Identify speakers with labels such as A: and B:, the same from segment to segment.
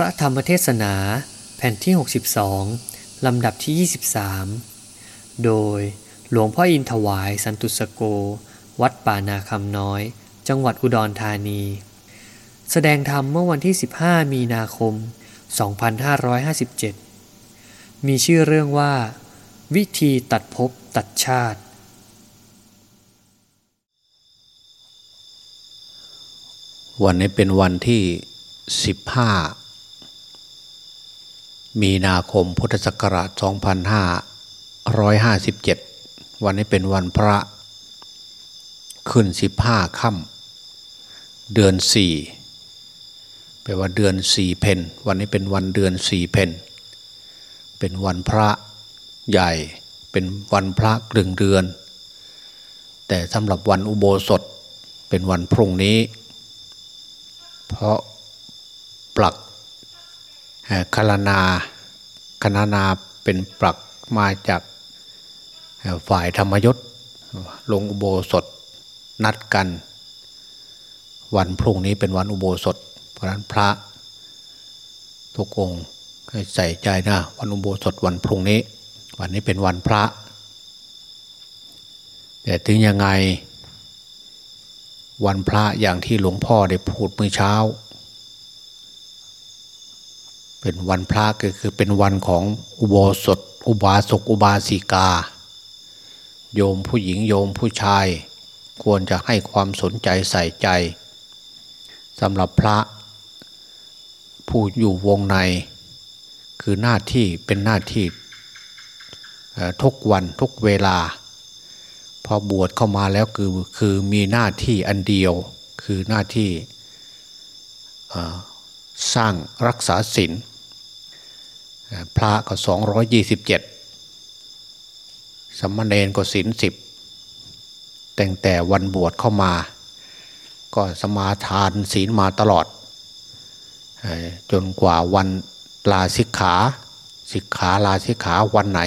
A: ระธรรมเทศนาแผ่นที่ 62 ลำดับที่ 23 โดยหลวงพ่ออินถวายสันตุสโก วัดป่านาคำน้อย จังหวัดอุดรธานี แสดงธรรมเมื่อวันที่ 15 มีนาคม 2557 มีชื่อเรื่องว่า วิธีตัดภพตัดชาติ
B: วันนี้เป็นวันที่ 15 มีนาคมพุทธศักราช 2557 วันนี้เป็นวันพระขึ้น 15ค่ำเดือน 4 แปลว่าเดือน4เพนวันนี้เป็นวันเดือน4เพนเป็นวันพระใหญ่ เป็นวันพระกลึงเดือน แต่สำหรับวันอุโบสถเป็นวันพรุ่งนี้ เพราะปลัก คลนาคณนาเป็นปลักมาจากฝ่ายธรรมยศลงอุโบสถนัดกัน วันพรุ่งนี้เป็นวันอุโบสถ เพราะนั้นพระทุกองค์ให้ใส่ใจนะวันอุโบสถวันพรุ่งนี้ วันนี้เป็นวันพระ แต่ถึงยังไงวันพระอย่างที่หลวงพ่อได้พูดเมื่อเช้า เป็นวันพระก็คือเป็นวันของอุโบสถ อุบาสกอุบาสิกา โยมผู้หญิงโยมผู้ชาย ควรจะให้ความสนใจใส่ใจสำหรับพระ ผู้อยู่วงใน คือหน้าที่เป็นหน้าที่ทุกวันทุกเวลา พอบวชเข้ามาแล้วคือคือมีหน้าที่อันเดียว คือหน้าที่ สร้างรักษาศีลพระก็สองร้อยยี่สิบเจ็ดสมณเณรก็ศีลสิบแต่งแต่วันบวชเข้ามา ก็สมาทานศีลมาตลอด จนกว่าวันลาสิกขาสิกขาลาสิกขาวันไหน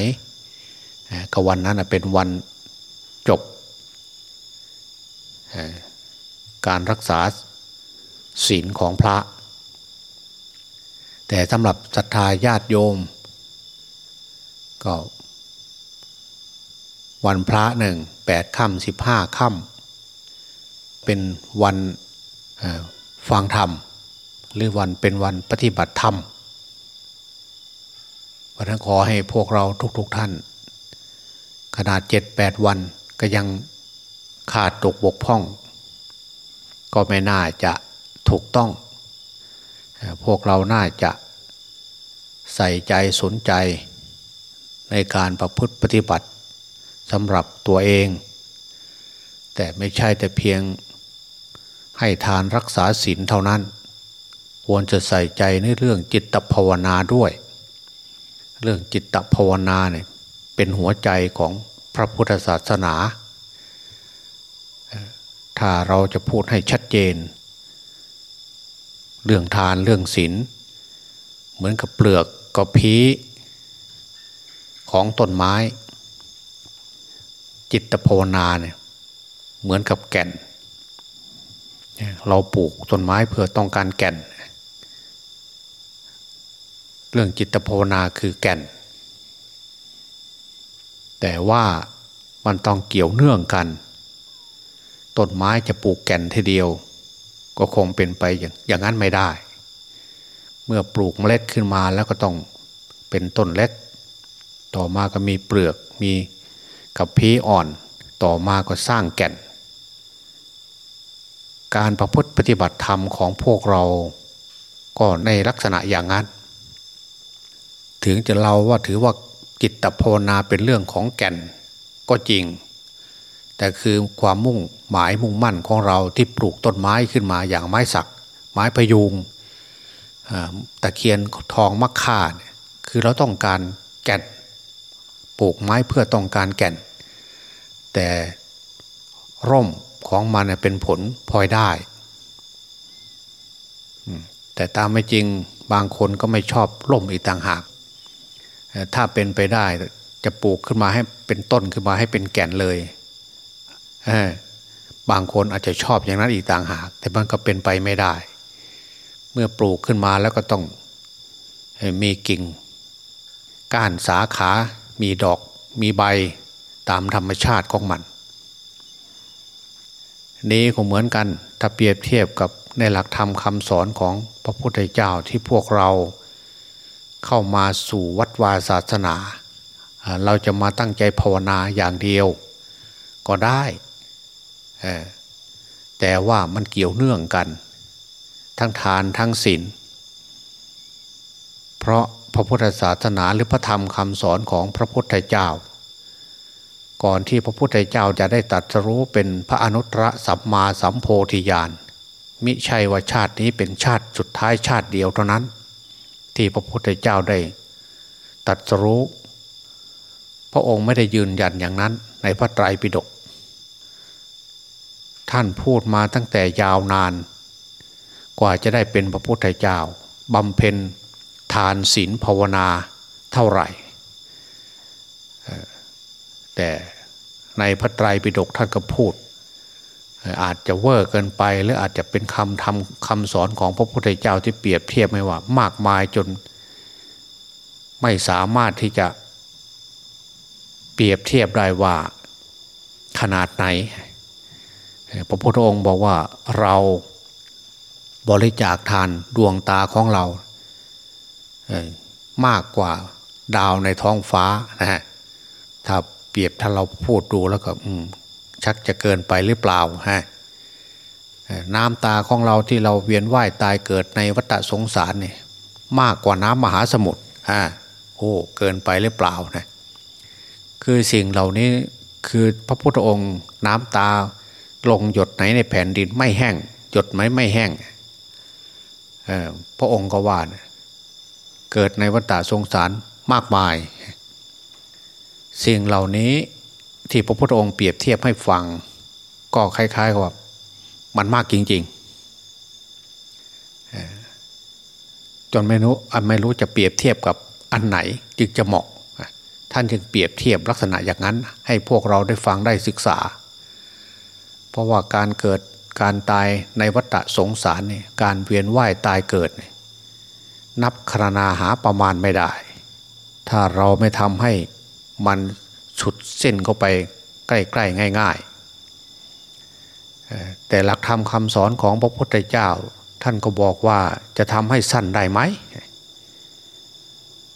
B: ก็วันนั้นเป็นวันจบ การรักษาศีลของพระ แต่สำหรับศรัทธาญาติโยม ก็ วันพระหนึ่งแปดค่ำสิบห้าค่ำเป็นวันฟังธรรม หรือวันเป็นวันปฏิบัติธรรมวันนั้นขอให้พวกเราทุก ๆทท่าน ขนาดเจ็ดแปดวันก็ยังขาดตกบกพร่อง ก็ไม่น่าจะถูกต้อง พวกเราน่าจะใส่ใจสนใจในการประพฤติปฏิบัติสำหรับตัวเอง แต่ไม่ใช่แต่เพียงให้ทานรักษาศีลเท่านั้น ควรจะใส่ใจในเรื่องจิตภาวนาด้วย เรื่องจิตภาวนาเนี่ยเป็นหัวใจของพระพุทธศาสนา ถ้าเราจะพูดให้ชัดเจน เรื่องทานเรื่องศีลเหมือนกับเปลือกกระพี้ของต้นไม้ จิตภาวนาเนี่ยเหมือนกับแก่น เราปลูกต้นไม้เพื่อต้องการแก่น เรื่องจิตภาวนาคือแก่น แต่ว่ามันต้องเกี่ยวเนื่องกัน ต้นไม้จะปลูกแก่นทีเดียว ก็คงเป็นไปอย่างอย่างนั้นไม่ได้ เมื่อปลูกเมล็ดขึ้นมาแล้วก็ต้องเป็นต้นเล็ก ต่อมาก็มีเปลือกมีกับพีอ่อน ต่อมาก็สร้างแก่น การประพฤติปฏิบัติธรรมของพวกเราก็ในลักษณะอย่างนั้น ถึงจะเราว่าถือว่าจิตภาวนาเป็นเรื่องของแก่นก็จริง แต่คือความมุ่งหมายมุ่งมั่นของเราที่ปลูกต้นไม้ขึ้นมาอย่างไม้สัก ไม้พยุงตะเคียนทองมะข่าเนี่ยคือเราต้องการแก่น ปลูกไม้เพื่อต้องการแก่น แต่ร่มของมันเป็นผลพลอยได้ แต่ตามไม่จริงบางคนก็ไม่ชอบร่มอีกต่างหาก ถ้าเป็นไปได้จะปลูกขึ้นมาให้เป็นต้นขึ้นมาให้เป็นแก่นเลย บางคนอาจจะชอบอย่างนั้นอีกต่างหาก แต่มันก็เป็นไปไม่ได้ เมื่อปลูกขึ้นมาแล้วก็ต้องมีกิ่ง ก้านสาขา มีดอก มีใบตามธรรมชาติของมัน นี้ก็เหมือนกันถ้าเปรียบเทียบกับในหลักธรรมคำสอนของพระพุทธเจ้าที่พวกเราเข้ามาสู่วัดวาศาสนา เราจะมาตั้งใจภาวนาอย่างเดียว ก็ได้ แต่ว่ามันเกี่ยวเนื่องกัน ทั้งทานทั้งศีลเพราะพระพุทธศาสนาหรือพระธรรมคำสอนของพระพุทธเจ้า ก่อนที่พระพุทธเจ้าจะได้ตัดรู้เป็นพระอนุตตรสัมมาสัมโพธิญาณมิใช่ว่าชาตินี้เป็นชาติสุดท้ายชาติเดียวเท่านั้น ที่พระพุทธเจ้าได้ตัดรู้ พระองค์ไม่ได้ยืนยันอย่างนั้นในพระไตรปิฎก ท่านพูดมาตั้งแต่ยาวนาน กว่าจะได้เป็นพระพุทธเจ้าบำเพ็ญทานศีลภาวนาเท่าไหร่ แต่ในพระไตรปิฎกท่านก็พูด อาจจะเวอร์เกินไป หรืออาจจะเป็นคำทำคำสอนของพระพุทธเจ้าที่เปรียบเทียบไม่ว่า มากมายจนไม่สามารถที่จะเปรียบเทียบได้ว่าขนาดไหน พระพุทธองค์บอกว่าเราบริจาคทานดวงตาของเรามากกว่าดาวในท้องฟ้านะฮะถ้าเปรียบถ้าเราพูดดูแล้วก็ชักจะเกินไปหรือเปล่าฮะน้ำตาของเราที่เราเวียนว่ายตายเกิดในวัฏสงสารเนี่ยมากกว่าน้ำมหาสมุทรฮะโอ้เกินไปหรือเปล่านะคือสิ่งเหล่านี้คือพระพุทธองค์น้ำตา ลงหยดไหนในแผ่นดินไม่แห้งหยดไหมไม่แห้งพระองค์ก็ว่าเกิดในวัฏสงสารมากมาย สิ่งเหล่านี้ที่พระพุทธองค์เปรียบเทียบให้ฟัง ก็คล้ายๆกับมันมากจริง ๆ จนไม่รู้อันไม่รู้จะเปรียบเทียบกับอันไหนจึงจะเหมาะ ท่านจึงเปรียบเทียบลักษณะอย่างนั้น ให้พวกเราได้ฟังได้ศึกษา เพราะว่าการเกิดการตายในวัฏสงสารเนี่ยการเวียนว่ายตายเกิด นับครนาหาประมาณไม่ได้ ถ้าเราไม่ทำให้มันฉุดเส้นเข้าไปใกล้ๆง่าย ๆ แต่หลักธรรมคำสอนของพระพุทธเจ้า ท่านก็บอกว่าจะทำให้สั้นได้ไหม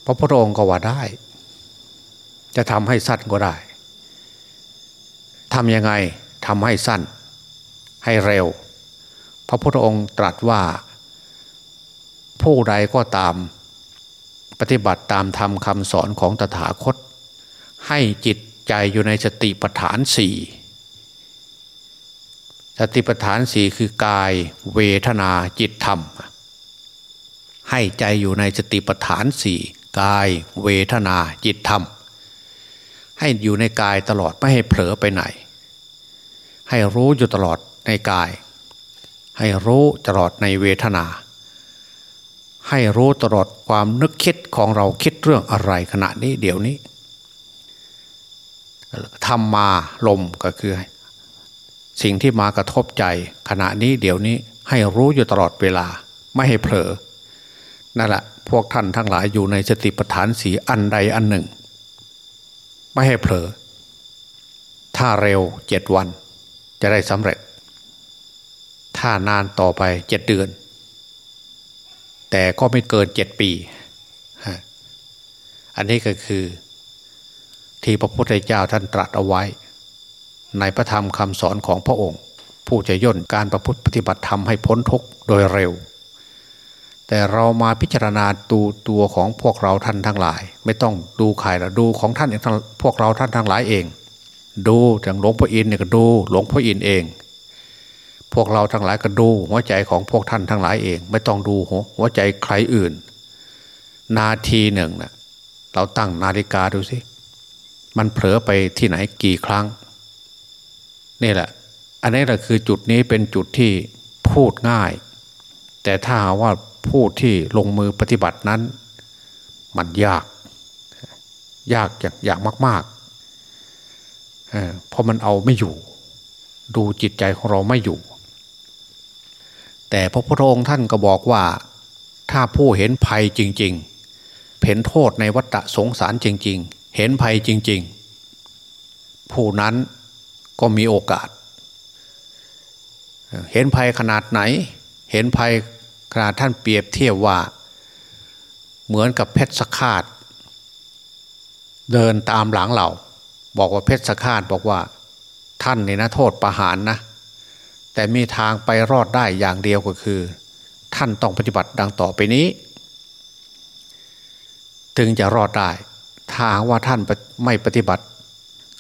B: พระพุทธองค์ก็ว่าได้ จะทำให้สั้นก็ได้ทำยังไง ทำให้สั้น ให้เร็ว พระพุทธองค์ตรัสว่า ผู้ใดก็ตาม ปฏิบัติตามธรรมคำสอนของตถาคต ให้จิตใจอยู่ในสติปัฏฐานสี่สติปัฏฐานสี่คือกายเวทนาจิตธรรม ให้ใจอยู่ในสติปัฏฐานสี่กายเวทนาจิตธรรม ให้อยู่ในกายตลอดไม่ให้เผลอไปไหน ให้รู้อยู่ตลอดในกาย ให้รู้ตลอดในเวทนา ให้รู้ตลอดความนึกคิดของเราคิดเรื่องอะไรขณะนี้เดี๋ยวนี้ทำมาลมก็คือ สิ่งที่มากระทบใจ ขณะนี้เดี๋ยวนี้ให้รู้อยู่ตลอดเวลาไม่ให้เผลอนั่นแหละพวกท่านทั้งหลายอยู่ในสติปัฏฐานสีอันใดอันหนึ่ง ไม่ให้เผลอ ถ้าเร็วเจ็ดวัน จะได้สำเร็จ ถ้านานต่อไปเจ็ดเดือน แต่ก็ไม่เกินเจ็ดปี อันนี้ก็คือที่พระพุทธเจ้าท่านตรัสเอาไว้ ในพระธรรมคำสอนของพระองค์ ผู้จะย่นการประพฤติปฏิบัติธรรมให้พ้นทุกข์โดยเร็ว แต่เรามาพิจารณาดูตัวของพวกเราท่านทั้งหลาย ไม่ต้องดูใครละดูของท่านเองพวกเราท่านทั้งหลายเอง ดูอย่างหลวงพ่ออินเนี่ยก็ดู หลวงพ่ออินเอง พวกเราทั้งหลายก็ดู หัวใจของพวกท่านทั้งหลายเอง ไม่ต้องดูหัวใจใครอื่น นาทีหนึ่งนะเราตั้งนาฬิกาดูสิมันเผลอไปที่ไหนกี่ครั้ง นี่แหละ อันนี้แหละคือจุดนี้เป็นจุดที่พูดง่าย แต่ถ้าว่าพูดที่ลงมือปฏิบัตินั้น มันยาก ยากอย่างอย่างมาก ๆ เพราะมันเอาไม่อยู่ ดูจิตใจของเราไม่อยู่ แต่พระพุทธองค์ท่านก็บอกว่า ถ้าผู้เห็นภัยจริง ๆ เห็นโทษในวัฏสงสารจริง ๆ เห็นภัยจริง ๆ ผู้นั้นก็มีโอกาส เห็นภัยขนาดไหน เห็นภัยขนาดท่านเปรียบเทียบว่า เหมือนกับเพชรสคาดเดินตามหลังเรา บอกว่าเพชรสคาดบอกว่า ท่านนี่นะโทษประหารนะ แต่มีทางไปรอดได้อย่างเดียวก็คือ ท่านต้องปฏิบัติดังต่อไปนี้ ถึงจะรอดได้ถ้าว่าท่านไม่ปฏิบัติ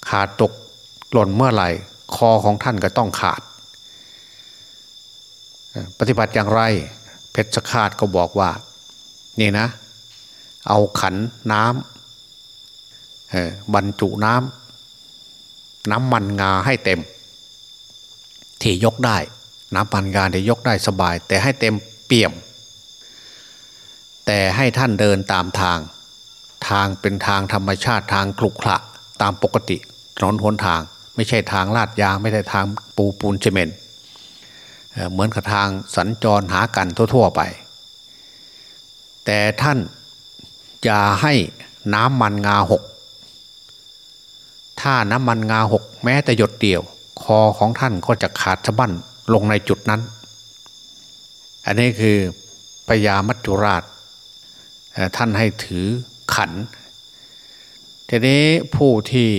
B: ขาดตกหล่นเมื่อไหร่คอของท่านก็ต้องขาด ปฏิบัติอย่างไร เพชรคาดก็บอกว่า นี่นะ เอาขันน้ำบรรจุน้ำ น้ำมันงาให้เต็ม ที่ยกได้ น้ำมันงาที่ยกได้สบาย แต่ให้เต็มเปี่ยม แต่ให้ท่านเดินตามทาง ทางเป็นทางธรรมชาติทางคลุกคละตามปกติถนนหนทาง ไม่ใช่ทางลาดยางไม่ใช่ทางปูปูนเซเมนต์เหมือนกับทางสัญจรหากันทั่วๆไป แต่ท่านอย่าให้น้ำมันงาหก ถ้าน้ำมันงาหกแม้แต่หยดเดียว คอของท่านก็จะขาดสะบั้นลงในจุดนั้น อันนี้คือพญามัจจุราช ท่านให้ถือขัน ทีนี้ผู้ที่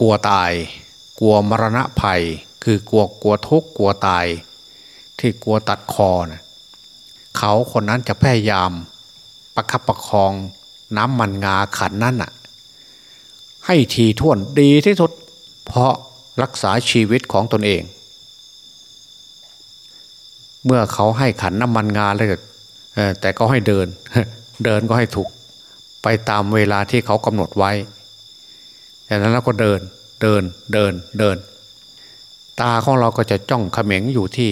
B: กลัวตาย กลัวมรณะภัย คือกลัวกลัวทุกข์กลัวตาย ที่กลัวตัดคอนะเขาคนนั้นจะพยายามประคับประคองน้ำมันงาขันนั้นน่ะ ให้ทีท่วนดีที่สุด เพราะรักษาชีวิตของตนเอง เมื่อเขาให้ขันน้ำมันงาเลยแต่ก็ให้เดิน เดินก็ให้ถูก ไปตามเวลาที่เขากำหนดไว้จากนั้นเราก็เดินเดินเดินเดิน ตาของเราก็จะจ้องเขม็งอยู่ที่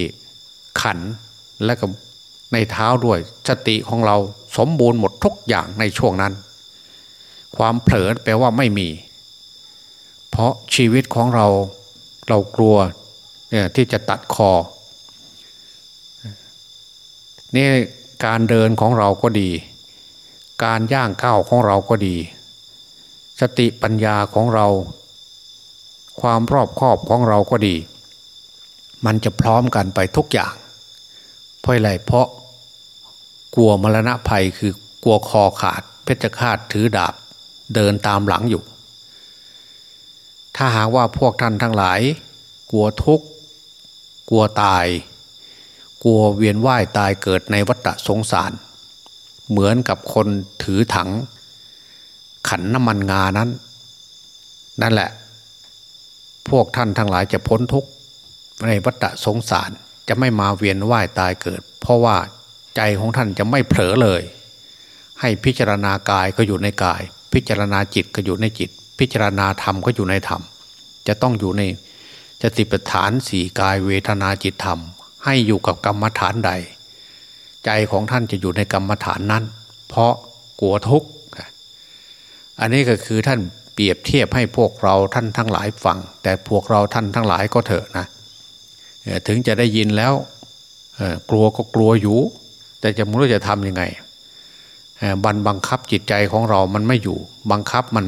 B: ขันและก็ในเท้าด้วยสติของเราสมบูรณ์หมดทุกอย่างในช่วงนั้น ความเผลอแปลว่าไม่มี เพราะชีวิตของเราเรากลัวเนี่ยที่จะตัดคอนี่การเดินของเราก็ดี การย่างก้าวของเราก็ดี สติปัญญาของเรา ความรอบคอบของเราก็ดี มันจะพร้อมกันไปทุกอย่าง เพราะอะไรเพราะกลัวมรณะภัยคือกลัวคอขาดเพชฌฆาตถือดาบเดินตามหลังอยู่ ถ้าหากว่าพวกท่านทั้งหลาย กลัวทุกข์ กลัวตาย กลัวเวียนว่ายตายเกิดในวัฏสงสาร เหมือนกับคนถือถัง ขันน้ำมันงานั้น นั่นแหละ พวกท่านทั้งหลายจะพ้นทุกข์ในวัฏสงสารจะไม่มาเวียนว่ายตายเกิด เพราะว่าใจของท่านจะไม่เผลอเลย ให้พิจารณากายก็อยู่ในกาย พิจารณาจิตก็อยู่ในจิต พิจารณาธรรมก็อยู่ในธรรม จะต้องอยู่ในจติปฐานสี่กายเวทนาจิตธรรม ให้อยู่กับกรรมฐานใด ใจของท่านจะอยู่ในกรรมฐานนั้น เพราะกลัวทุกข์อันนี้ก็คือท่านเปรียบเทียบให้พวกเราท่านทั้งหลายฟัง แต่พวกเราท่านทั้งหลายก็เถอะนะถึงจะได้ยินแล้วกลัวก็กลัวอยู่ แต่จะไม่รู้จะทำยังไงบันบังคับจิตใจของเรามันไม่อยู่ บังคับมัน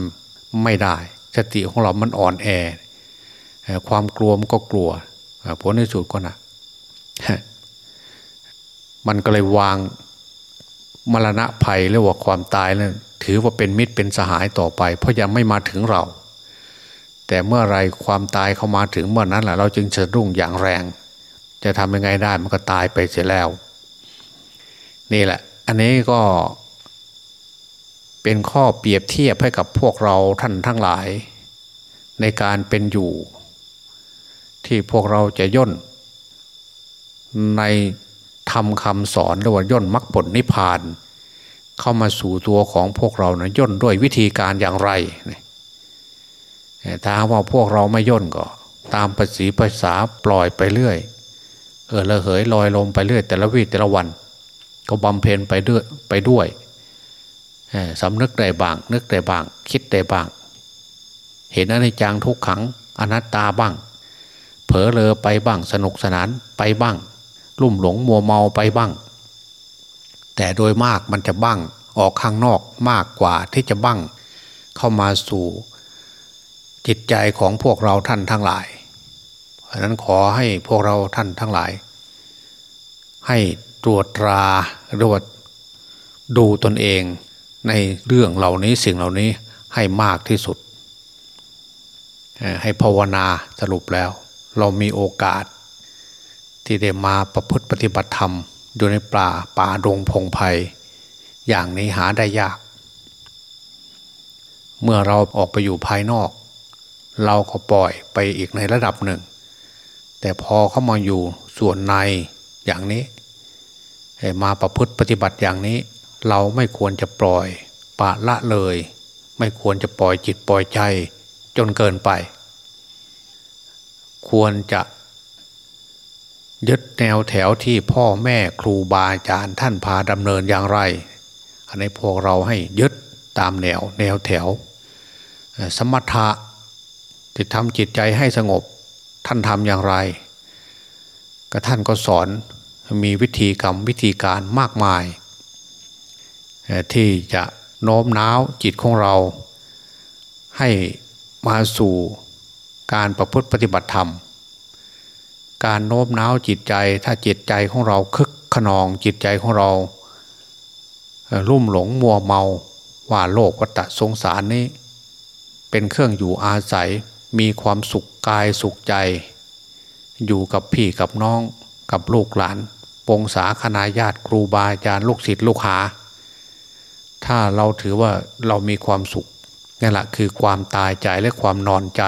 B: ไม่ได้ สติของเรามันอ่อนแอ ความกลัวมันก็กลัวผลในสุดก็นะมันก็เลยวางมรณะภัยหรือว่าความตายแล้วถือว่าเป็นมิตรเป็นสหายต่อไป เพราะยังไม่มาถึงเรา แต่เมื่อไรความตายเข้ามาถึงเมื่อนั้นแหละเราจึงจะรุ่งอย่างแรง จะทำยังไงได้มันก็ตายไปเสียแล้ว นี่แหละ อันนี้ก็ เป็นข้อเปรียบเทียบให้กับพวกเราท่านทั้งหลาย ในการเป็นอยู่ ที่พวกเราจะย่น ในทำคำสอนหรือว่าย่นมรรคผลนิพพาน เข้ามาสู่ตัวของพวกเรานะย่นด้วยวิธีการอย่างไรถ้าว่าพวกเราไม่ย่นก็ ตามภาษีภาษาปล่อยไปเรื่อย เออละเหยลอยลมไปเรื่อย แต่ละวีแต่ละวัน ก็บำเพ็ญไปด้วยไปด้วย สำนึกได้บ้าง นึกได้บ้าง คิดได้บ้าง เห็นอนิจจังทุกขังอนัตตาบ้าง เผลอเลอไปบ้าง สนุกสนานไปบ้าง ลุ่มหลงมัวเมาไปบ้าง แต่โดยมากมันจะบ้างออกข้างนอกมากกว่าที่จะบั้งเข้ามาสู่จิตใจของพวกเราท่านทั้งหลาย เพราะนั้นขอให้พวกเราท่านทั้งหลาย ให้ตรวจตราดวดดูตนเอง ในเรื่องเหล่านี้สิ่งเหล่านี้ให้มากที่สุด ให้ภาวนาสรุปแล้ว เรามีโอกาส ที่ได้มาประพฤติปฏิบัติธรรม อยู่ในป่าป่าดงพงไพ่อย่างนี้หาได้ยาก เมื่อเราออกไปอยู่ภายนอก เราก็ปล่อยไปอีกในระดับหนึ่ง แต่พอเข้ามาอยู่ส่วนในอย่างนี้ มาประพฤติปฏิบัติอย่างนี้ เราไม่ควรจะปล่อยปะละเลย ไม่ควรจะปล่อยจิตปล่อยใจจนเกินไป ควรจะยึดแนวแถวที่พ่อแม่ครูบาอาจารย์ท่านพาดำเนินอย่างไร อันนี้พวกเราให้ยึดตามแนวแนวแถว สมถะที่ทำจิตใจให้สงบท่านทำอย่างไร ก็ท่านก็สอนมีวิธีกรรมวิธีการมากมาย ที่จะโน้มน้าวจิตของเรา ให้มาสู่การประพฤติปฏิบัติธรรม การโน้มน้าวจิตใจถ้าจิตใจของเราคึกขนองจิตใจของเราลุ่มหลงมัวเมาว่าโลกวัฏสงสารนี้ เป็นเครื่องอยู่อาศัยมีความสุขกายสุขใจ อยู่กับพี่กับน้องกับลูกหลาน ปงสาคณาญาติครูบาอาจารย์ลูกศิษย์ลูกหา ถ้าเราถือว่าเรามีความสุขนี่แหละคือความตายใจและความนอนใจ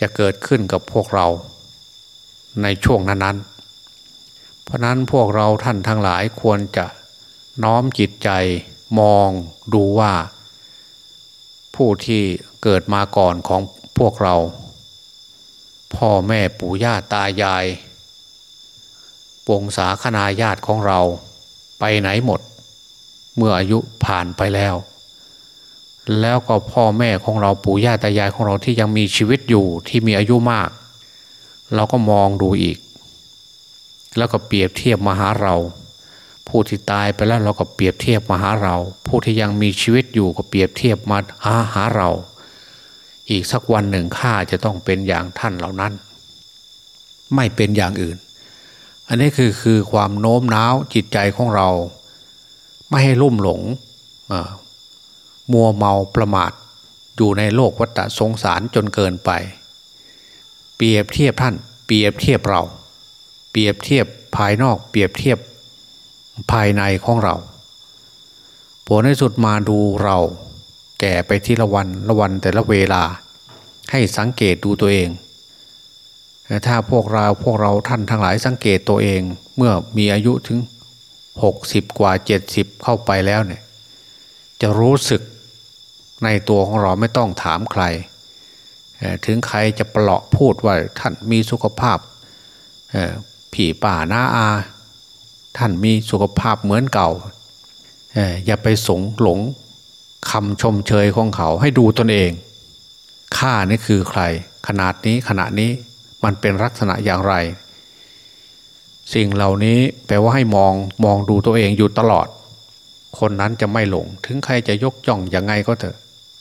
B: จะเกิดขึ้นกับพวกเราในช่วงนั้นๆ เพราะนั้นพวกเราท่านทั้งหลายควรจะน้อมจิตใจมองดูว่า ผู้ที่เกิดมาก่อนของพวกเรา พ่อแม่ปู่ย่าตายายปวงสาคณาญาติของเราไปไหนหมด เมื่ออายุผ่านไปแล้ว แล้วก็พ่อแม่ของเราปู่ย่าตายายของเราที่ยังมีชีวิตอยู่ที่มีอายุมาก เราก็มองดูอีก แล้วก็เปรียบเทียบมาหาเรา ผู้ที่ตายไปแล้วเราก็เปรียบเทียบมาหาเรา ผู้ที่ยังมีชีวิตอยู่ก็เปรียบเทียบมาหาหาเรา อีกสักวันหนึ่งข้าจะต้องเป็นอย่างท่านเหล่านั้น ไม่เป็นอย่างอื่น อันนี้คือคือความโน้มน้าวจิตใจของเรา ไม่ให้ลุ่มหลงมัวเมาประมาทอยู่ในโลกวัฏสงสารจนเกินไป เปรียบเทียบท่าน เปรียบเทียบเรา เปรียบเทียบภายนอก เปรียบเทียบภายในของเราผลในสุดมาดูเรา แก่ไปทีละวันละวันแต่ละเวลา ให้สังเกตดูตัวเองถ้าพวกเราพวกเราท่านทั้งหลายสังเกตตัวเองเมื่อมีอายุถึง หกสิบกว่าเจ็ดสิบเข้าไปแล้วเนี่ย จะรู้สึกในตัวของเราไม่ต้องถามใคร ถึงใครจะปลาะพูดว่าท่านมีสุขภาพผีป่าหน้าอา ท่านมีสุขภาพเหมือนเก่า อย่าไปสงหลงคำชมเชยของเขาให้ดูตนเองข้านี่คือใคร ขนาดนี้ขณะนี้มันเป็นลักษณะอย่างไร สิ่งเหล่านี้แปลว่าให้มองมองดูตัวเองอยู่ตลอด คนนั้นจะไม่หลง ถึงใครจะยกย่องยังไงก็เถอะ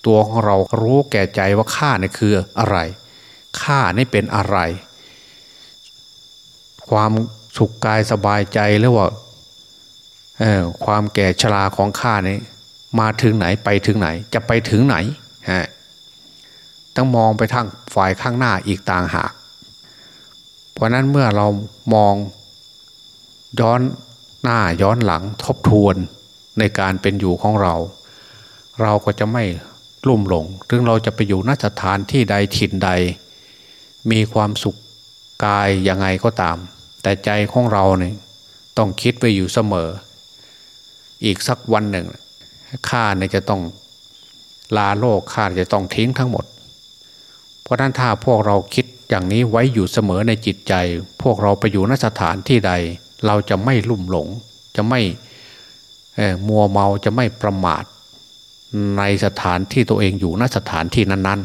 B: ตัวของเรารู้แก่ใจว่าข้านี่คืออะไรข้านี่เป็นอะไร ความสุขกายสบายใจหรือว่าความแก่ชราของข้านี่มาถึงไหนไปถึงไหน จะไปถึงไหนฮะต้องมองไปทางฝ่ายข้างหน้าอีกต่างหาก เพราะนั้นเมื่อเรามอง ย้อนหน้าย้อนหลังทบทวนในการเป็นอยู่ของเรา เราก็จะไม่ลุ่มหลง ถึงเราจะไปอยู่นสถานที่ใดถิ่นใด มีความสุขกายยังไงก็ตาม แต่ใจของเราเนี่ยต้องคิดไว้อยู่เสมอ อีกสักวันหนึ่งข้าเนี่ยจะต้องลาโลกข้าจะต้องทิ้งทั้งหมด เพราะนั้นถ้าพวกเราคิดอย่างนี้ไว้อยู่เสมอในจิตใจ พวกเราไปอยู่นสถานที่ใด เราจะไม่ลุ่มหลง จะไม่มัวเมาจะไม่ประมาท ในสถานที่ตัวเองอยู่นสถานที่นั้น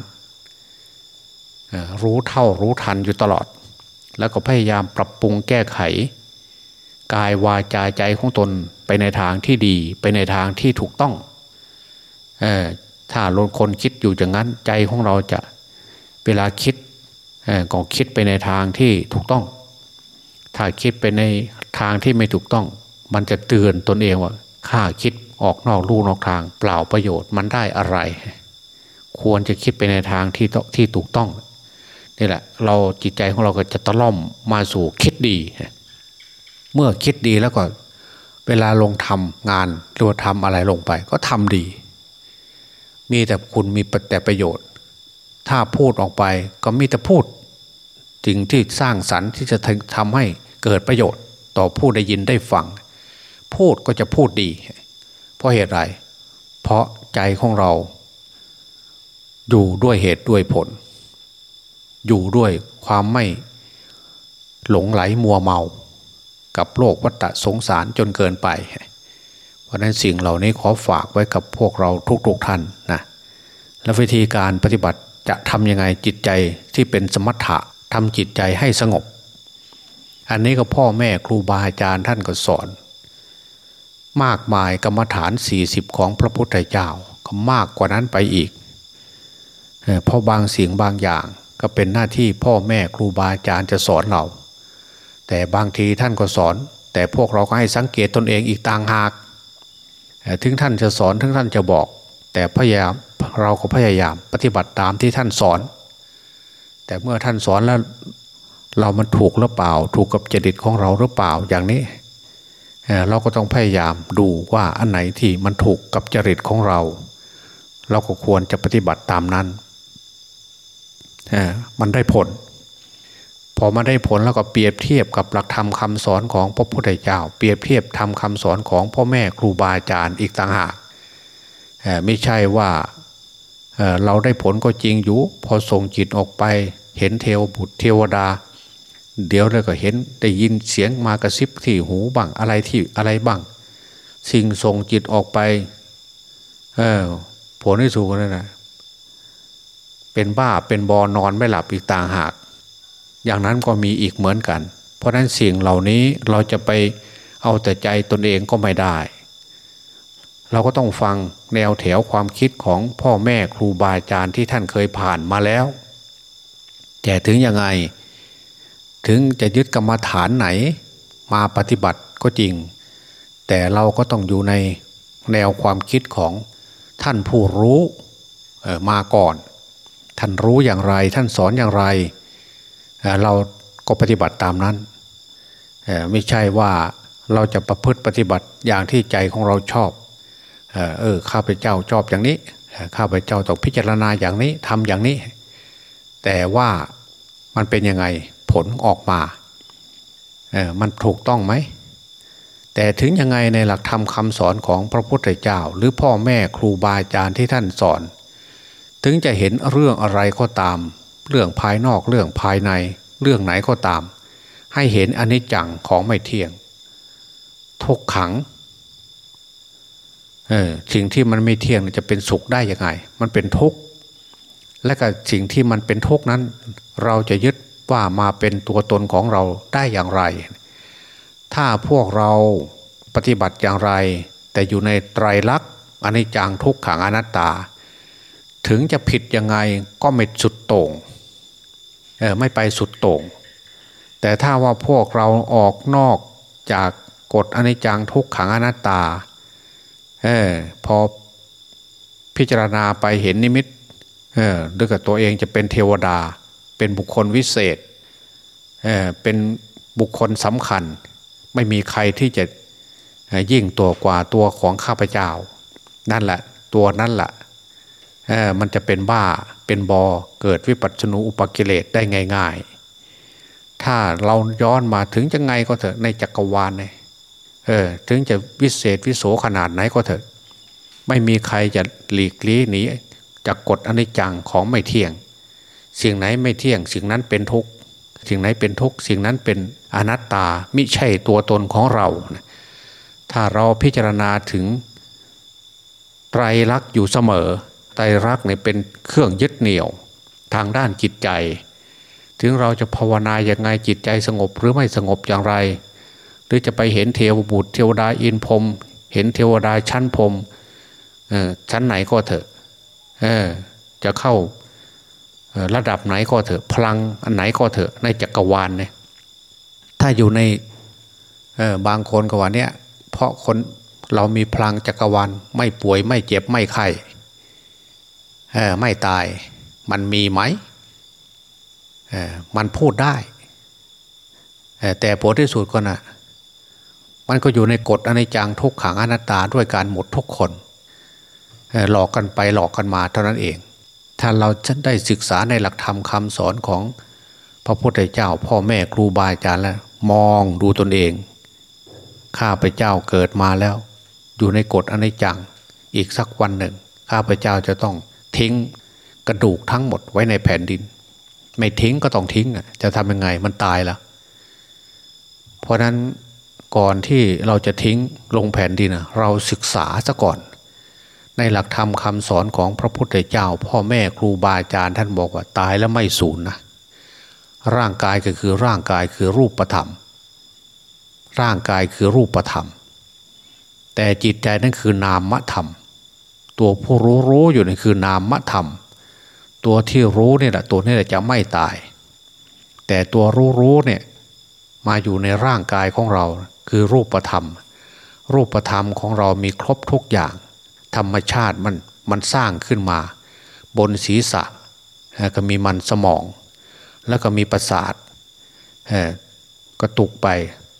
B: ๆรู้เท่ารู้ทันอยู่ตลอด แล้วก็พยายามปรับปรุงแก้ไข กายวาจาใจของตนไปในทางที่ดีไปในทางที่ถูกต้องถ้าลนคนคิดอยู่อย่างนั้นใจของเราจะเวลาคิดก็คิดไปในทางที่ถูกต้อง ถ้าคิดไปใน ทางที่ไม่ถูกต้อง มันจะเตือนตนเองว่าข้าคิดออกนอกลู่นอกทาง เปล่าประโยชน์มันได้อะไร ควรจะคิดไปในทางที่ที่ถูกต้องนี่แหละ เราจิตใจของเราก็จะตะล่อมมาสู่คิดดี เมื่อคิดดีแล้วก็เวลาลงทำงานหรือว่าทำอะไรลงไป ก็ทำดี มีแต่คุณมีแต่ประโยชน์ ถ้าพูดออกไปก็มีแต่พูดสิ่งที่สร้างสรรค์ที่จะทำให้เกิดประโยชน์ ต่อผู้ได้ยินได้ฟัง พูดก็จะพูดดี เพราะเหตุไร เพราะใจของเรา อยู่ด้วยเหตุด้วยผล อยู่ด้วยความไม่หลงไหลมัวเมา กับโลกวัฏสงสารจนเกินไป เพราะนั้นสิ่งเหล่านี้ขอฝากไว้กับพวกเราทุกๆท่านนะและวิธีการปฏิบัติจะทำยังไงจิตใจที่เป็นสมถะทำจิตใจให้สงบ อันนี้ก็พ่อแม่ครูบาอาจารย์ท่านก็สอน มากมายกรรมฐาน 40 ของพระพุทธเจ้าก็มากกว่านั้นไปอีกเพราะบางสิ่งบางอย่างก็เป็นหน้าที่พ่อแม่ครูบาอาจารย์จะสอนเรา แต่บางทีท่านก็สอน แต่พวกเราก็ให้สังเกตตนเองอีกต่างหาก ถึงท่านจะสอนถึงท่านจะบอก แต่พยายามเราก็พยายามปฏิบัติตามที่ท่านสอน แต่เมื่อท่านสอนแล้ว เรามันถูกหรือเปล่า ถูกกับจริตของเราหรือเปล่าอย่างนี้เราก็ต้องพยายามดูว่าอันไหนที่มันถูกกับจริตของเรา เราก็ควรจะปฏิบัติตามนั้นมันได้ผล พอมาได้ผลแล้วก็เปรียบเทียบกับหลักธรรมคาสอนของพระพุทธเจ้า เปรียบเทียบทำคำสอนของพ่อแม่ครูบาอาจารย์อีกต่างหากไม่ใช่ว่าเราได้ผลก็จริงอยู่ พอส่งจิตออกไป เห็นเทวบุตรเทวดา เดี๋ยวเราก็เห็นได้ยินเสียงมากระซิบที่หูบ้างอะไรที่อะไรบ้าง สิ่งส่งจิตออกไปผลที่สูงนั่นนะเป็นบ้าเป็นบอนอนไม่หลับอีกต่างหาก อย่างนั้นก็มีอีกเหมือนกัน เพราะนั้นสิ่งเหล่านี้เราจะไปเอาแต่ใจตนเองก็ไม่ได้ เราก็ต้องฟังแนวแถวความคิดของพ่อแม่ครูบาอาจารย์ที่ท่านเคยผ่านมาแล้ว แต่ถึงยังไง ถึงจะยึดกรรมฐานไหน มาปฏิบัติก็จริง แต่เราก็ต้องอยู่ในแนวความคิดของท่านผู้รู้มาก่อน ท่านรู้อย่างไร ท่านสอนอย่างไรเราก็ปฏิบัติตามนั้น ไม่ใช่ว่าเราจะประพฤติปฏิบัติอย่างที่ใจของเราชอบเออข้าพเจ้าชอบอย่างนี้ข้าพเจ้าต้องพิจารณาอย่างนี้ทำอย่างนี้ แต่ว่ามันเป็นยังไง ผลออกมาเออมันถูกต้องไหม แต่ถึงยังไงในหลักธรรมคำสอนของพระพุทธเจ้า หรือพ่อแม่ครูบาอาจารย์ที่ท่านสอน ถึงจะเห็นเรื่องอะไรก็ตาม เรื่องภายนอกเรื่องภายใน เรื่องไหนก็ตาม ให้เห็นอนิจจังของไม่เที่ยงทุกขังเออสิ่งที่มันไม่เที่ยงจะเป็นสุขได้ยังไง มันเป็นทุกข์และก็สิ่งที่มันเป็นทุกข์นั้น เราจะยึด ว่ามาเป็นตัวตนของเราได้อย่างไร ถ้าพวกเราปฏิบัติอย่างไร แต่อยู่ในไตรลักษณ์อนิจจังทุกขังอนัตตา ถึงจะผิดยังไงก็ไม่สุดโต่งเออไม่ไปสุดโต่ง แต่ถ้าว่าพวกเราออกนอกจากกฎอนิจจังทุกขังอนัตตาเออพอพิจารณาไปเห็นนิมิตเออด้วยกับตัวเองจะเป็นเทวดา เป็นบุคคลวิเศษเเป็นบุคคลสำคัญ ไม่มีใครที่จะยิ่งตัวกว่าตัวของข้าพเจ้า นั่นแหละตัวนั่นแหละมันจะเป็นบ้าเป็นบอเกิดวิปัสสนูอุปกิเลสได้ง่าย ๆ ถ้าเราย้อนมาถึงจะไงก็เถอะในจักรวาลเนี่ยถึงจะวิเศษวิโสขนาดไหนก็เถอะ ไม่มีใครจะหลีกลี่หนีจากกฎอนิจจังของไม่เที่ยง สิ่งไหนไม่เที่ยง สิ่งนั้นเป็นทุกข์สิ่งไหนเป็นทุกข์สิ่งนั้นเป็นอนัตตามิใช่ตัวตนของเรา ถ้าเราพิจารณาถึงไตรลักษณ์อยู่เสมอ ไตรรักษ์เนี่ยเป็นเครื่องยึดเหนี่ยวทางด้านจิตใจ ถึงเราจะภาวนาอย่างไงจิตใจสงบหรือไม่สงบอย่างไร หรือจะไปเห็นเทวบุตรเทวดาอินพรมเห็นเทวดาชั้นพรมชั้นไหนก็เถอะจะเข้า ระดับไหนก็เถอะพลังอันไหนก็เถอะในจักรวาลเนี่ยถ้าอยู่ในบางคนก็ว่าเนี่ยเพราะคนเรามีพลังจักรวาลไม่ป่วยไม่เจ็บไม่ไข้ไม่ตายมันมีไหมมันพูดได้แต่ผลที่สุดก็นะมันก็อยู่ในกฎอนิจจังทุกขังอนัตตาด้วยการหมดทุกคนหลอกกันไปหลอกกันมาเท่านั้นเอง ถ้าเราจะได้ศึกษาในหลักธรรมคำสอนของพระพุทธเจ้า พ่อแม่ครูบาอาจารย์แล้วมองดูตนเอง ข้าพเจ้าเกิดมาแล้ว อยู่ในกฎอนิจจัง อีกสักวันหนึ่ง ข้าพเจ้าจะต้องทิ้งกระดูกทั้งหมดไว้ในแผ่นดิน ไม่ทิ้งก็ต้องทิ้งจะทำยังไงมันตายแล้วเพราะนั้นก่อนที่เราจะทิ้งลงแผ่นดินเราศึกษาซะก่อน ในหลักธรรมคำสอนของพระพุทธเจ้า พ่อแม่ครูบาอาจารย์ท่านบอกว่าตายแล้วไม่สูญนะร่างกายก็คือร่างกายคือรูปธรรม ร่างกายคือรูปธรรม แต่จิตใจนั่นคือนามธรรม ตัวผู้รู้รู้อยู่นี่คือนามธรรม ตัวที่รู้เนี่ยแหละตัวนี้แหละจะไม่ตาย แต่ตัวรู้รู้เนี่ยมาอยู่ในร่างกายของเราคือรูปธรรม รูปธรรมของเรามีครบทุกอย่าง ธรรมชาติมันมันสร้างขึ้นมา บนศีรษะก็มีมันสมอง แล้วก็มีประสาทกระตุกไป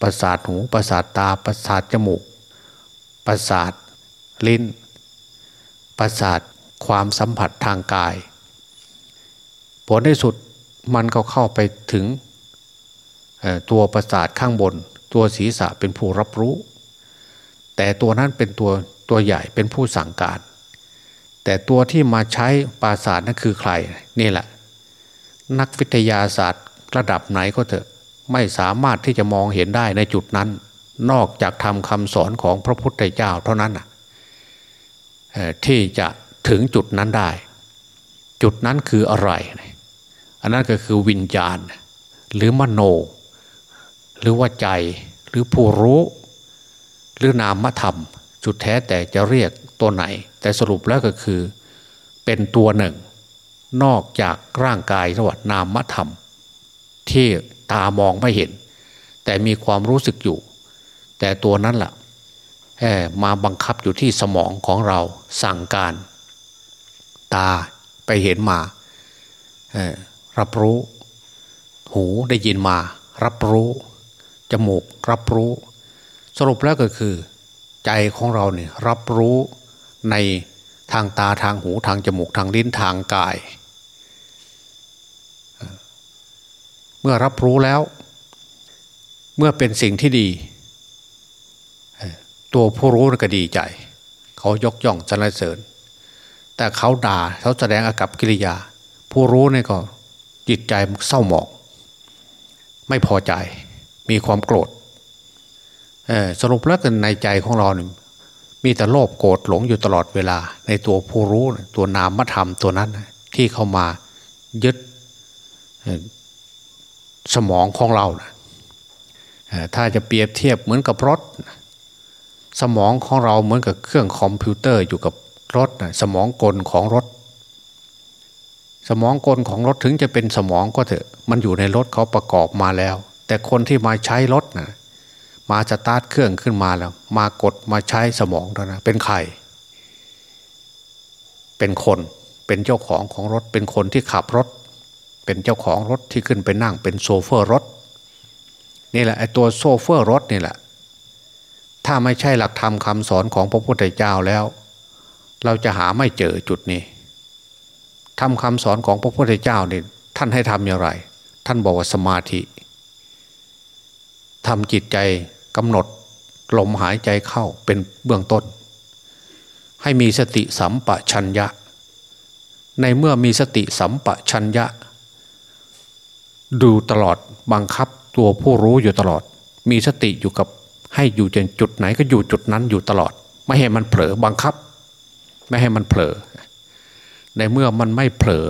B: ประสาทหูประสาทตาประสาทจมูก ประสาทลิ้น ประสาทความสัมผัสทางกาย ผลในสุดมันก็เข้าไปถึงตัวประสาทข้างบน ตัวศีรษะเป็นผู้รับรู้ แต่ตัวนั้นเป็นตัว ตัวใหญ่เป็นผู้สั่งการ แต่ตัวที่มาใช้ปราสาทนั่นคือใครนี่แหละ นักวิทยาศาสตร์ระดับไหนก็เถอะ ไม่สามารถที่จะมองเห็นได้ในจุดนั้น นอกจากทำคำสอนของพระพุทธเจ้าเท่านั้นที่จะถึงจุดนั้นได้ จุดนั้นคืออะไร อันนั้นก็คือวิญญาณ หรือมโน หรือว่าใจหรือผู้รู้ หรือนามธรรม จุดแท้แต่จะเรียกตัวไหน แต่สรุปแล้วก็คือ เป็นตัวหนึ่ง นอกจากร่างกายสวัสดนามธรรม ที่ตามองไม่เห็น แต่มีความรู้สึกอยู่ แต่ตัวนั้นละ่ะมาบังคับอยู่ที่สมองของเราสั่งการ ตาไปเห็นมารับรู้ หูได้ยินมา รับรู้ จมูก รับรู้ สรุปแล้วก็คือ ใจของเราเนี่ยรับรู้ในทางตาทางหูทางจมูกทางลิ้นทางกาย เมื่อรับรู้แล้ว เมื่อเป็นสิ่งที่ดี ตัวผู้รู้ก็ดีใจ เขายกย่องสรรเสริญ แต่เขาด่าเขาแสดงอากับกิริยา ผู้รู้เนี่ยก็จิตใจเศร้าหมองไม่พอใจมีความโกรธ สรุปแล้วกันในใจของเราเนี่ยมีแต่โลภโกรธหลงอยู่ตลอดเวลา ในตัวผู้รู้ตัวนามธรรมตัวนั้น ที่เข้ามายึดสมองของเรานะถ้าจะเปรียบเทียบเหมือนกับรถ สมองของเราเหมือนกับเครื่องคอมพิวเตอร์อยู่กับรถนะสมองกลของรถ สมองกลของรถถึงจะเป็นสมองก็เถอะมันอยู่ในรถเขาประกอบมาแล้ว แต่คนที่มาใช้รถนะ มาจะตาร์ทเครื่องขึ้นมาแล้ว มากดมาใช้สมองแล้วนะเป็นใคร เป็นคนเป็นเจ้าของของรถ เป็นคนที่ขับรถ เป็นเจ้าของรถที่ขึ้นไปนั่งเป็นโชเฟอร์รถ นี่แหละไอ้ตัวโชเฟอร์รถนี่แหละ ถ้าไม่ใช่หลักธรรมคาสอนของพระพุทธเจ้าแล้ว เราจะหาไม่เจอจุดนี้ทำคำสอนของพระพุทธเจ้านี่ท่านให้ทำอย่างไร ท่านบอกว่าสมาธิทำจิตใจ กำหนดลมหายใจเข้าเป็นเบื้องต้น ให้มีสติสัมปชัญญะ ในเมื่อมีสติสัมปชัญญะ ดูตลอดบังคับตัวผู้รู้อยู่ตลอด มีสติอยู่กับให้อยู่จนจุดไหนก็อยู่จุดนั้นอยู่ตลอด ไม่ให้มันเผลอบังคับ ไม่ให้มันเผลอ ในเมื่อมันไม่เผลอ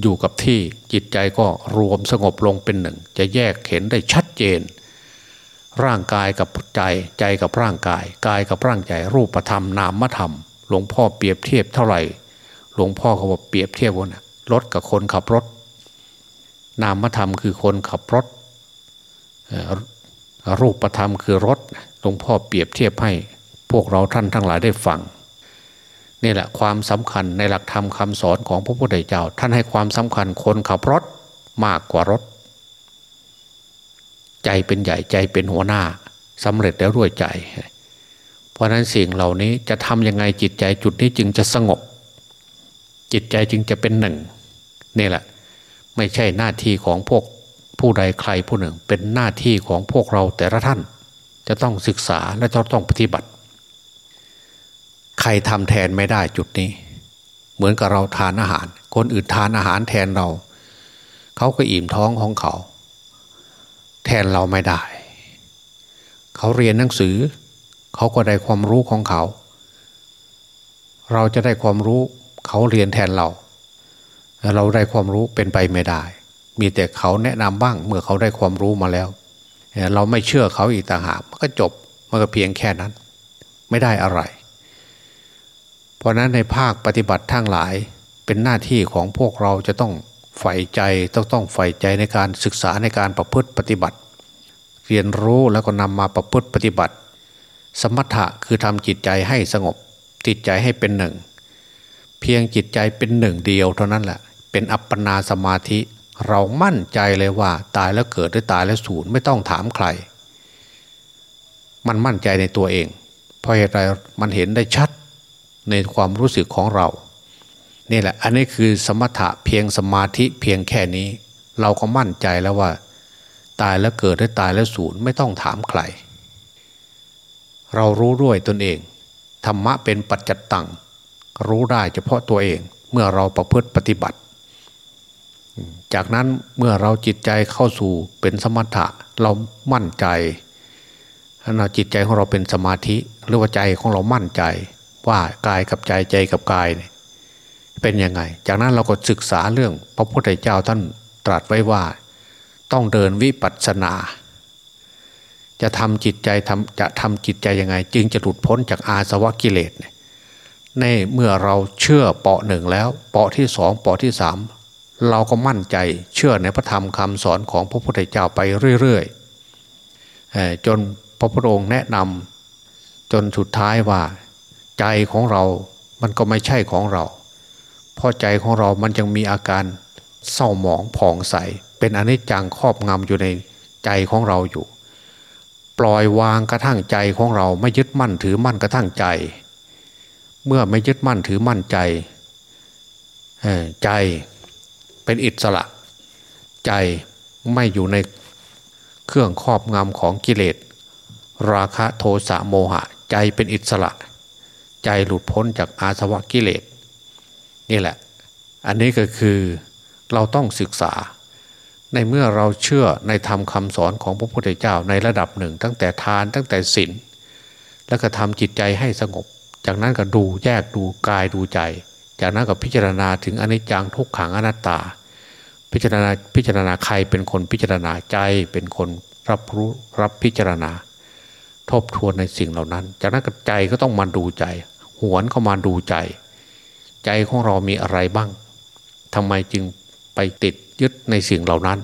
B: อยู่กับที่จิตใจก็รวมสงบลงเป็นหนึ่ง จะแยกเห็นได้ชัดเจน ร่างกายกับใจใจกับร่างกาย กายกับร่างใจรูปธรรมนามธรรม หลวงพ่อเปรียบเทียบเท่าไหร่ หลวงพ่อเขาบอกเปรียบเทียบว่ารถกับคนขับรถ นามธรรมคือคนขับรถ รูปธรรมคือรถหลวงพ่อเปรียบเทียบให้พวกเราท่านทั้งหลายได้ฟังนี่แหละความสำคัญในหลักธรรมคำสอนของพระพุทธเจ้า ท่านให้ความสำคัญคนขับรถมากกว่ารถ ใจเป็นใหญ่ใจเป็นหัวหน้าสำเร็จแล้วด้วยใจ เพราะนั้นสิ่งเหล่านี้จะทำยังไงจิตใจจุดนี้จึงจะสงบ จิตใจจึงจะเป็นหนึ่งนี่แหละ ไม่ใช่หน้าที่ของพวกผู้ใดใครผู้หนึ่ง เป็นหน้าที่ของพวกเราแต่ละท่าน จะต้องศึกษาและจะต้องปฏิบัติ ใครทำแทนไม่ได้จุดนี้ เหมือนกับเราทานอาหาร คนอื่นทานอาหารแทนเรา เขาก็อิ่มท้องของเขา แทนเราไม่ได้ เขาเรียนหนังสือ เขาก็ได้ความรู้ของเขา เราจะได้ความรู้ เขาเรียนแทนเรา เราได้ความรู้เป็นไปไม่ได้ มีแต่เขาแนะนำบ้างเมื่อเขาได้ความรู้มาแล้ว เราไม่เชื่อเขาอีกต่างหากมันก็จบมันก็เพียงแค่นั้น ไม่ได้อะไร เพราะนั้นในภาคปฏิบัติทั้งหลายเป็นหน้าที่ของพวกเราจะต้อง ใฝ่ใจต้องต้องใฝ่ใจในการศึกษาในการประพฤติปฏิบัติ เรียนรู้แล้วก็นำมาประพฤติปฏิบัติ สมถะคือทำจิตใจให้สงบจิตใจให้เป็นหนึ่ง เพียงจิตใจเป็นหนึ่งเดียวเท่านั้นแหละเป็นอัปปนาสมาธิ เรามั่นใจเลยว่า ตายแล้วเกิดหรือตายแล้วสูญไม่ต้องถามใคร มันมั่นใจในตัวเองเพราะเหตุไรมันเห็นได้ชัดในความรู้สึกของเรา นี่แหละ อันนี้คือสมถะเพียงสมาธิเพียงแค่นี้ เราก็มั่นใจแล้วว่า ตายแล้วเกิดหรือตายแล้วสูญไม่ต้องถามใคร เรารู้ด้วยตนเอง ธรรมะเป็นปัจจตังรู้ได้เฉพาะตัวเองเมื่อเราประพฤติปฏิบัติ จากนั้นเมื่อเราจิตใจเข้าสู่เป็นสมถะเรามั่นใจเราจิตใจของเราเป็นสมาธิหรือว่าใจของเรามั่นใจ ว่ากายกับใจใจกับกายเเป็นยังไง จากนั้นเราก็ศึกษาเรื่องพระพุทธเจ้าท่านตรัสไว้ว่า ต้องเดินวิปัสสนา จะทำจิตใจทำจะทำจิตใจยังไง จึงจะหลุดพ้นจากอาสวะกิเลสในเมื่อเราเชื่อเปาะหนึ่งแล้ว เปาะที่สองเปาะที่สามเราก็มั่นใจเชื่อในพระธรรมคำสอนของพระพุทธเจ้าไปเรื่อยๆจนพระพุทธองค์แนะนำจนสุดท้ายว่า ใจของเรามันก็ไม่ใช่ของเรา เพราะใจของเรามันยังมีอาการเศร้าหมองผ่องใส เป็นอนิจจังครอบงำอยู่ในใจของเราอยู่ ปล่อยวางกระทั่งใจของเราไม่ยึดมั่นถือมั่นกระทั่งใจ เมื่อไม่ยึดมั่นถือมั่นใจใจเป็นอิสระ ใจไม่อยู่ในเครื่องครอบงำของกิเลส ราคะโทสะโมหะ ใจเป็นอิสระ ใจหลุดพ้นจากอาสวะกิเลส นี่แหละ อันนี้ก็คือเราต้องศึกษา ในเมื่อเราเชื่อในธรรมคาสอนของพระพุทธเจ้าในระดับหนึ่ง ตั้งแต่ทานตั้งแต่ศีลแล้วก็ทำจิตใจให้สงบ จากนั้นก็ดูแยกดูกายดูใจ จากนั้นก็พิจารณาถึงอนิจจังทุกขังอนัตตา พิจารณาพิจารณาใครเป็นคนพิจารณาใจเป็นคนรับรู้รับพิจารณา ทบทวนในสิ่งเหล่านั้น จากนั้นใจก็ต้องมาดูใจ หวนเข้ามาดูใจ ใจของเรามีอะไรบ้างทำไมจึงไปติดยึดในสิ่งเหล่านั้น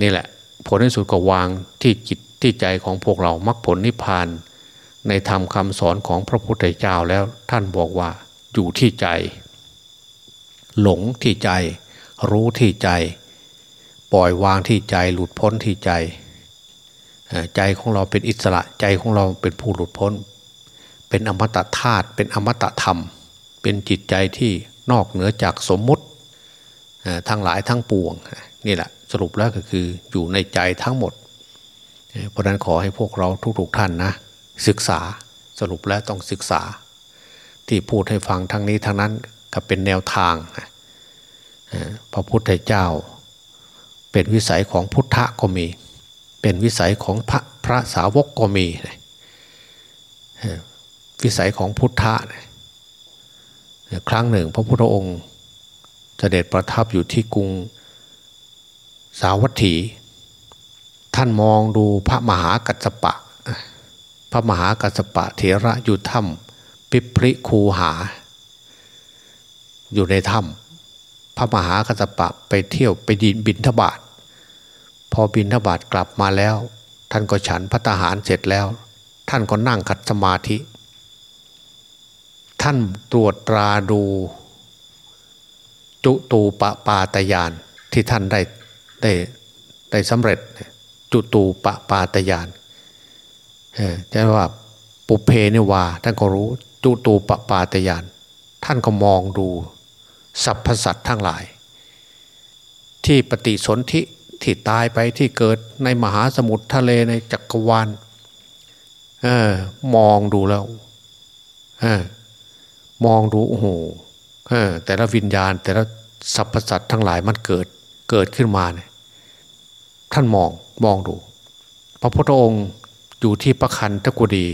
B: นี่แหละ ผลในสุดก็วางที่จิตที่ใจของพวกเรามรรคผลนิพพาน ในธรรมคำสอนของพระพุทธเจ้าแล้วท่านบอกว่าอยู่ที่ใจ หลงที่ใจ รู้ที่ใจ ปล่อยวางที่ใจหลุดพ้นที่ใจ ใจของเราเป็นอิสระใจของเราเป็นผู้หลุดพ้น เป็นอมตะธาตุเป็นอมตะธรรมเเป็นจิตใจที่นอกเหนือจากสมมติทั้งหลายทั้งปวงนี่แหละสรุปแล้วก็คืออยู่ในใจทั้งหมด เพราะนั้นขอให้พวกเราทุกๆท่านนะศึกษาสรุปแล้วต้องศึกษา ที่พูดให้ฟังทั้งนี้ทั้งนั้นก็เป็นแนวทางพระพุทธเจ้า เป็นวิสัยของพุทธะก็มี เป็นวิสัยของพระพระสาวกก็มี วิสัยของพุทธะ ครั้งหนึ่ง พระพุทธองค์เสด็จประทับอยู่ที่กรุงสาวัตถี ท่านมองดูพระมหากัสปะ พระมหากัสปะเถระอยู่ถ้ำปิพริคูหา อยู่ในถ้ำพระมหากัสสปะไปเที่ยวไปดินบินทบาทพอบินทบาทกลับมาแล้ว ท่านก็ฉันพระทหารเสร็จแล้ว ท่านก็นั่งขัดสมาธิ ท่านตรวจตราดู จุตูปปาตยานที่ท่านได้ได้ได้สำเร็จ จุตูปปาตยานจะว่าปุเพนิวาท่านก็รู้จุตูปปาตยาน ท่านก็มองดูสรรพสัตว์ทั้งหลาย ที่ปฏิสนธิที่ตายไปที่เกิดในมหาสมุทรทะเลในจักรวาลออมองดูแล้วออ มองดูโอ้โหแต่ละวิญญาณ แต่ละสรรพสัตว์ทั้งหลายมันเกิดเกิดขึ้นมาเนี่ยท่านมองมองดู พระพุทธองค์อยู่ที่ประคันตะกุดี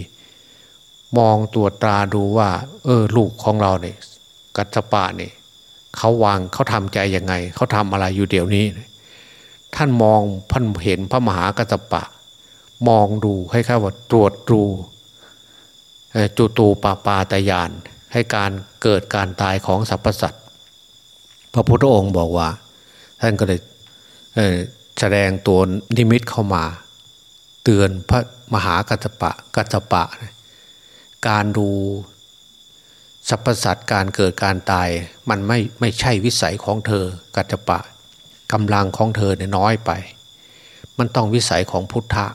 B: มองตัวตราดูว่า เออ ลูกของเราเนี่ยกัจจปะเนี่ยเขาวางเขาทำใจยังไง เขาทำอะไรอยู่เดี๋ยวนี้ ท่านมองพันเห็นพระมหากัจจปะ มองดูให้ข้าว่าตรวจดูจุตูปาปาตยาน ให้การเกิดการตายของสรรพสัตว์พระพุทธองค์บอกว่า ท่านก็เลยแสดงตัวนิมิตเข้ามา เตือนพระมหากัจปะกัจปะ การดูสรรพสัตว์การเกิดการตายมันไม่ไม่ใช่วิสัยของเธอกัจปะกำลังของเธอเนี่ยน้อยไป มันต้องวิสัยของพุทธะ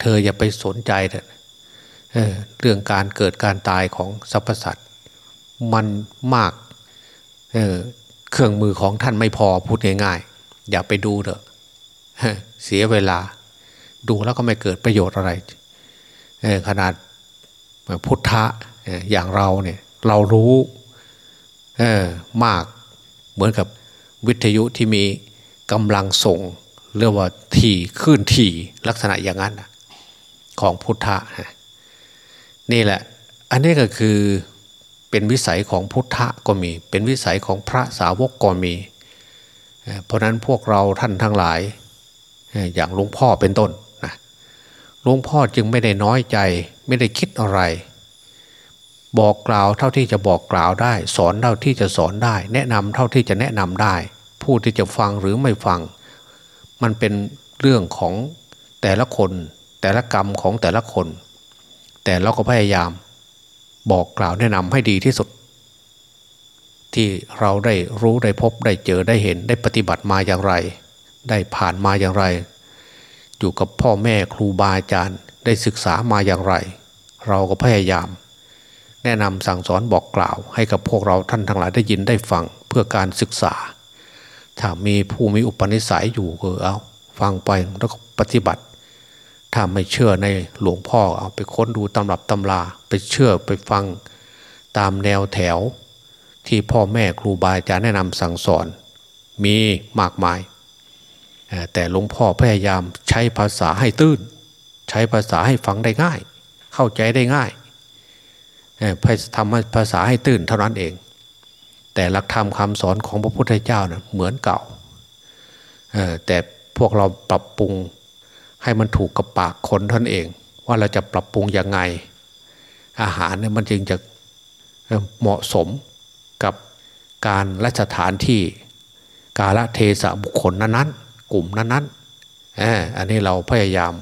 B: เธออย่าไปสนใจเเเรื่องการเกิดการตายของสรรพสัตว์ มันมากเเครื่องมือของท่านไม่พอพูดง่ายๆ อย่าไปดูเถอะเสียเวลา ดูแล้วก็ไม่เกิดประโยชน์อะไรขนาดพุทธะอย่างเราเนี่ยเรารู้มากเหมือนกับวิทยุที่มีกำลังส่งเรียกว่าถี่ขึ้นถี่ลักษณะอย่างนั้นของพุทธะนี่แหละ อันนี้ก็คือ เป็นวิสัยของพุทธะก็มี เป็นวิสัยของพระสาวกก็มี เพราะนั้นพวกเราท่านทั้งหลาย อย่างหลวงพ่อเป็นต้นนะหลวงพ่อจึงไม่ได้น้อยใจไม่ได้คิดอะไร บอกกล่าวเท่าที่จะบอกกล่าวได้ สอนเท่าที่จะสอนได้ แนะนำเท่าที่จะแนะนำได้ ผู้ที่จะฟังหรือไม่ฟัง มันเป็นเรื่องของแต่ละคน แต่ละกรรมของแต่ละคน แต่เราก็พยายาม บอกกล่าวแนะนำให้ดีที่สุด ที่เราได้รู้ได้พบได้เจอได้เห็นได้ปฏิบัติมาอย่างไร ได้ผ่านมาอย่างไร อยู่กับพ่อแม่ครูบาอาจารย์ได้ศึกษามาอย่างไร เราก็พยายาม แนะนำสั่งสอนบอกกล่าว ให้กับพวกเราท่านทั้งหลายได้ยินได้ฟังเพื่อการศึกษา ถ้ามีผู้มีอุปนิสัยอยู่ก็เอาฟังไปแล้วก็ปฏิบัติ ถ้าไม่เชื่อในหลวงพ่อเอาไปค้นดูตำรับตำราไปเชื่อไปฟังตามแนวแถว ที่พ่อแม่ครูบาอาจารย์แนะนำสั่งสอน มีมากมาย แต่หลวงพ่อพยายามใช้ภาษาให้ตื้น ใช้ภาษาให้ฟังได้ง่าย เข้าใจได้ง่ายทำภาษาให้ตื้นเท่านั้นเอง แต่หลักธรรมคำสอนของพระพุทธเจ้านะเหมือนเก่าแต่พวกเราปรับปรุง ให้มันถูกกับปากคนท่านเอง ว่าเราจะปรับปรุงยังไง อาหารเนี่ยมันจึงจะเหมาะสมกับการและสถานที่กาลเทศะบุคคลนั้นๆ กลุ่มนั้นๆอันนี้เราพยายาม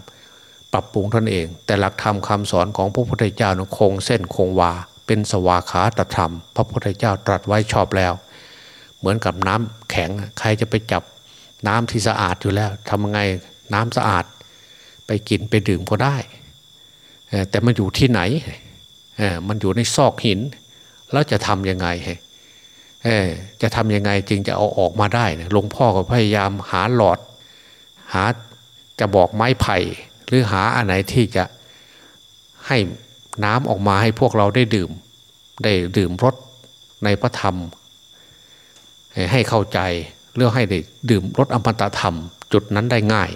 B: ปรับปรุงท่านเอง แต่หลักธรรมคำสอนของพระพุทธเจ้าคงเส้นคงวา เป็นสวาขาตธรรม พระพุทธเจ้าตรัสไว้ชอบแล้ว เหมือนกับน้ำแข็งใครจะไปจับน้ำที่สะอาดอยู่แล้วทำไงน้ำสะอาด ไปกินไปดื่มก็ได้ แต่มันอยู่ที่ไหน มันอยู่ในซอกหิน แล้วจะทำยังไงจะทำยังไงจึงจะเอาออกมาได้หลวงพ่อก็พยายามหาหลอด หาจะบอกไม้ไผ่ หรือหาอันไหนที่จะให้น้ำออกมาให้พวกเราได้ดื่ม ได้ดื่มรสในพระธรรม ให้เข้าใจเรื่องให้ได้ดื่มรสอมตะธรรม จุดนั้นได้ง่าย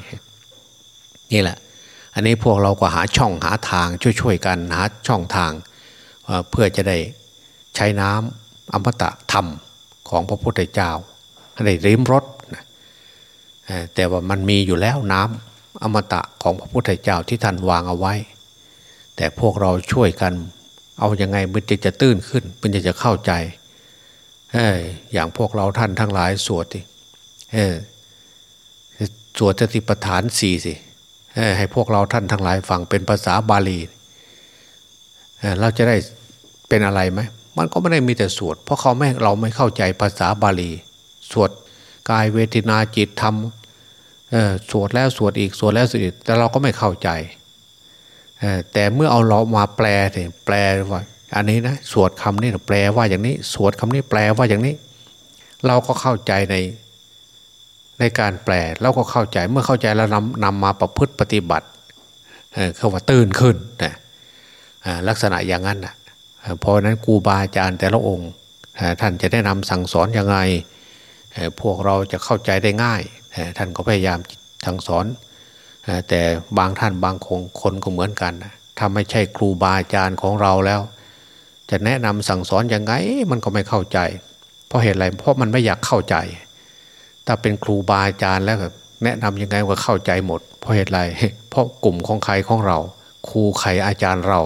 B: นี่แหละ อันนี้พวกเราก็หาช่องหาทางช่วยๆกันหาช่องทาง เพื่อจะได้ใช้น้ำอมตะธรรมของพระพุทธเจ้าให้ได้ริมรสแต่ว่ามันมีอยู่แล้วน้อมตะของพระพุทธเจ้าที่ท่านวางเอาไว้ แต่พวกเราช่วยกัน เอาอยัางไงมันจะจะตื้นขึ้นมันจะจะเข้าใจเอออย่างพวกเราท่านทั้งหลายสวดสิเออสวดสติปัฏฐานสี่สิ ให้พวกเราท่านทั้งหลายฟังเป็นภาษาบาลีเราจะได้เป็นอะไรไหมมันก็ไม่ได้มีแต่สวด เพราะเขาไม่เราไม่เข้าใจภาษาบาลี สวดกายเวทนาจิตธรรมสวดแล้วสวดอีกสวดแล้วสวดอีกแต่เราก็ไม่เข้าใจแต่เมื่อเอาเรามาแปลเนี่ยแปลว่า อันนี้นะสวดคำนี้แปลว่าอย่างนี้ สวดคำนี้แปลว่าอย่างนี้ เราก็เข้าใจใน ในการแปลเราก็เข้าใจเมื่อเข้าใจแล้วนำนำมาประพฤติปฏิบัติเขาว่าตื่นขึ้นนะลักษณะอย่างนั้นนะเพราะนั้นครูบาอาจารย์แต่ละองค์ท่านจะแนะนำสั่งสอนยังไงพวกเราจะเข้าใจได้ง่าย ท่านก็พยายามสั่งสอน แต่บางท่านบางคงคนก็เหมือนกันถ้าไม่ใช่ครูบาอาจารย์ของเราแล้ว จะแนะนำสั่งสอนยังไงมันก็ไม่เข้าใจ เพราะเหตุอะไรเพราะมันไม่อยากเข้าใจ ถ้าเป็นครูบาอาจารย์แล้วแนะนํำยังไงก็เข้าใจหมด เพราะเหตุไร เพราะกลุ่มของใครของเรา ครูใครอาจารย์เรา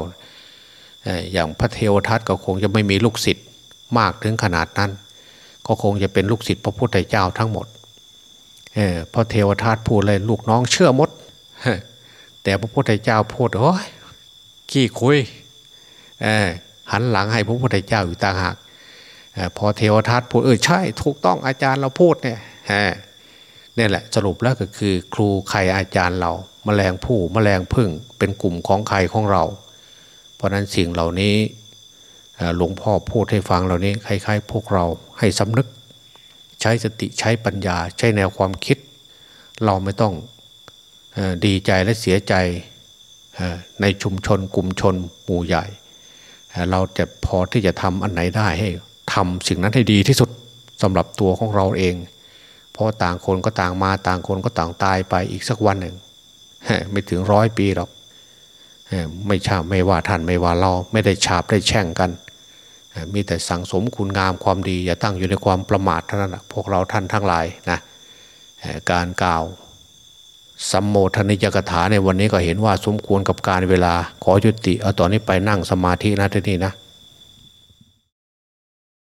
B: อย่างพระเทวทัตก็คงจะไม่มีลูกศิษย์มากถึงขนาดนั้น ก็คงจะเป็นลูกศิษย์พระพุทธเจ้าทั้งหมดเพราะเทวทัตพูดเลยลูกน้องเชื่อมด แต่พระพุทธเจ้าพูดโอ้ยขี้คุยหันหลังให้พระพุทธเจ้าอยู่ต่างหากพอเทวทัตพูดเออใช่ ถูกต้องอาจารย์เราพูดเนี่ย นี่แหละสรุปแล้วก็คือครูใครอาจารย์เรามแมลงผู้มแมลงพึ่งเป็นกลุ่มของใครของเรา เพราะนั้นสิ่งเหล่านี้หลวงพ่อพูดให้ฟังเหล่านี้คล้ายๆ พวกเราให้สำนึก ใช้สติใช้ปัญญา ใช้แนวความคิด เราไม่ต้องดีใจและเสียใจในชุมชนกลุ่มชนหมู่ใหญ่ เราจะพอที่จะทำอันไหนได้ให้ทำสิ่งนั้นให้ดีที่สุดสำหรับตัวของเราเอง พราะต่างคนก็ต่างมาต่างคนก็ต่างตายไปอีกสักวันหนึ่งไม่ถึงร้อยปีหรอกไม่ชาไม่ว่าท่านไม่ว่าเราไม่ได้ฉาบได้แช่งกัน มีแต่สั่งสมคุณงามความดี อย่าตั้งอยู่ในความประมาทเท่านั้นพวกเราท่านทั้งหลายนะการกล่าวสัมโมทนิยกถาในวันนี้ก็เห็นว่าสมควรกับการเวลาขอยุติเอาตอนนี้ไปนั่งสมาธินะที่นี่นะ